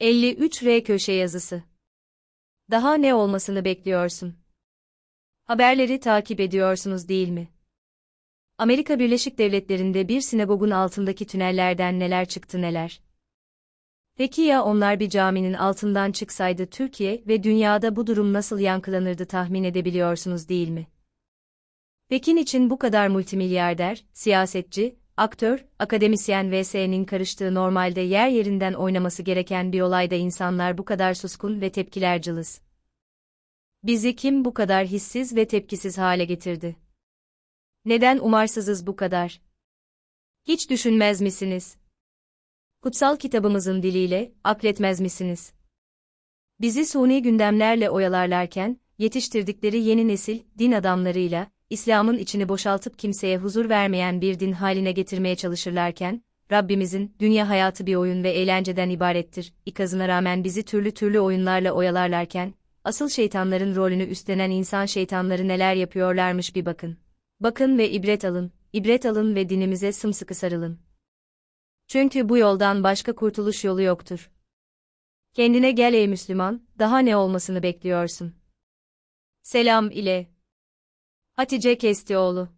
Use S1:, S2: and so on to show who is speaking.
S1: 53R köşe yazısı. Daha ne olmasını bekliyorsun? Haberleri takip ediyorsunuz değil mi? Amerika Birleşik Devletleri'nde bir sinagogun altındaki tünellerden neler çıktı neler? Peki ya onlar bir caminin altından çıksaydı Türkiye ve dünyada bu durum nasıl yankılanırdı tahmin edebiliyorsunuz değil mi? Pekin için bu kadar multimilyarder, siyasetçi, aktör, akademisyen vs.'nin karıştığı normalde yer yerinden oynaması gereken bir olayda insanlar bu kadar suskun ve tepkiler cılız. Bizi kim bu kadar hissiz ve tepkisiz hale getirdi? Neden umarsızız bu kadar? Hiç düşünmez misiniz? Kutsal kitabımızın diliyle, akletmez misiniz? Bizi suni gündemlerle oyalarlarken, yetiştirdikleri yeni nesil, din adamlarıyla, İslam'ın içini boşaltıp kimseye huzur vermeyen bir din haline getirmeye çalışırlarken, Rabbimizin, dünya hayatı bir oyun ve eğlenceden ibarettir, ikazına rağmen bizi türlü türlü oyunlarla oyalarlarken, asıl şeytanların rolünü üstlenen insan şeytanları neler yapıyorlarmış bir bakın. Bakın ve ibret alın, ibret alın ve dinimize sımsıkı sarılın. Çünkü bu yoldan başka kurtuluş yolu yoktur. Kendine gel ey Müslüman, daha ne olmasını bekliyorsun? Selam ile. Hatice Kestioğlu